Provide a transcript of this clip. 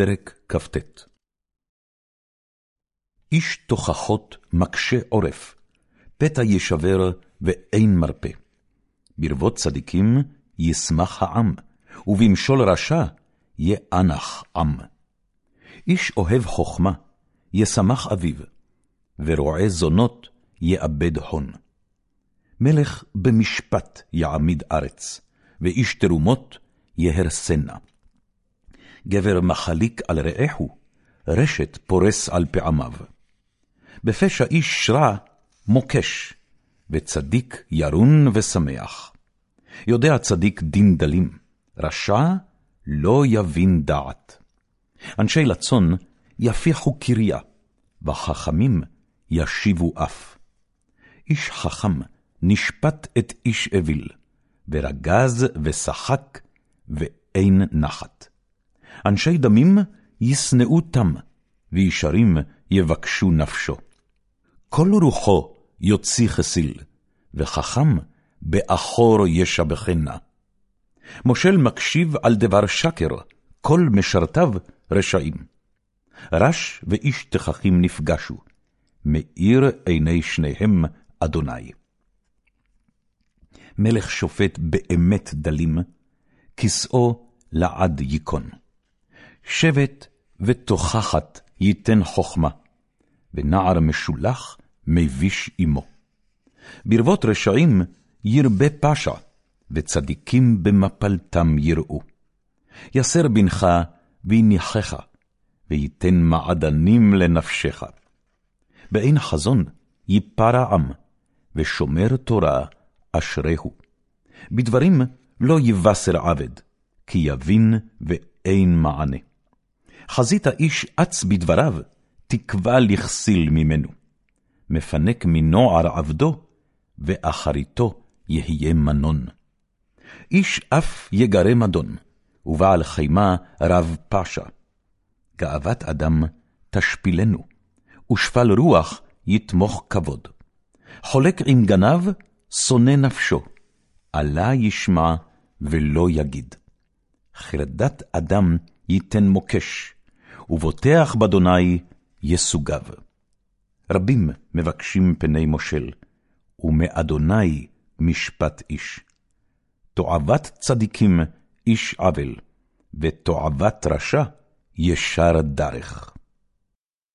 פרק כ"ט איש תוכחות מקשה עורף, פתע ישבר ואין מרפא. ברבות צדיקים ישמח העם, ובמשול רשע יאנח עם. איש אוהב חכמה, ישמח אביו, ורועה זונות יאבד הון. מלך במשפט יעמיד ארץ, ואיש תרומות יהרסנה. גבר מחליק על רעהו, רשת פורס על פעמיו. בפשע איש רע מוקש, וצדיק ירון ושמח. יודע צדיק דין דלים, רשע לא יבין דעת. אנשי לצון יפיחו קריה, וחכמים ישיבו אף. איש חכם נשפט את איש אוויל, ורגז ושחק, ואין נחת. אנשי דמים ישנאו תם, וישרים יבקשו נפשו. כל רוחו יוציא חסיל, וחכם באחור ישבחנה. מושל מקשיב על דבר שקר, כל משרתיו רשעים. רש ואיש תככים נפגשו, מאיר עיני שניהם אדוני. מלך שופט באמת דלים, כסאו לעד ייכון. שבט ותוכחת ייתן חכמה, ונער משולח מביש עמו. ברבות רשעים ירבה פשע, וצדיקים במפלתם יראו. יסר בנך ויניחך, וייתן מעדנים לנפשך. באין חזון ייפרע עם, ושומר תורה אשריהו. בדברים לא יבשר עבד, כי יבין ואין מענה. חזית איש אץ בדבריו, תקווה לכסיל ממנו. מפנק מנוער עבדו, ואחריתו יהיה מנון. איש אף יגרה מדון, ובעל חימה רב פשע. גאוות אדם תשפילנו, ושפל רוח יתמוך כבוד. חולק עם גנב, שונא נפשו, עלה ישמע ולא יגיד. חרדת אדם ייתן מוקש, ובוטח באדוני יסוגיו. רבים מבקשים פני מושל, ומאדוני משפט איש. תועבת צדיקים איש עוול, ותועבת רשע ישר דרך.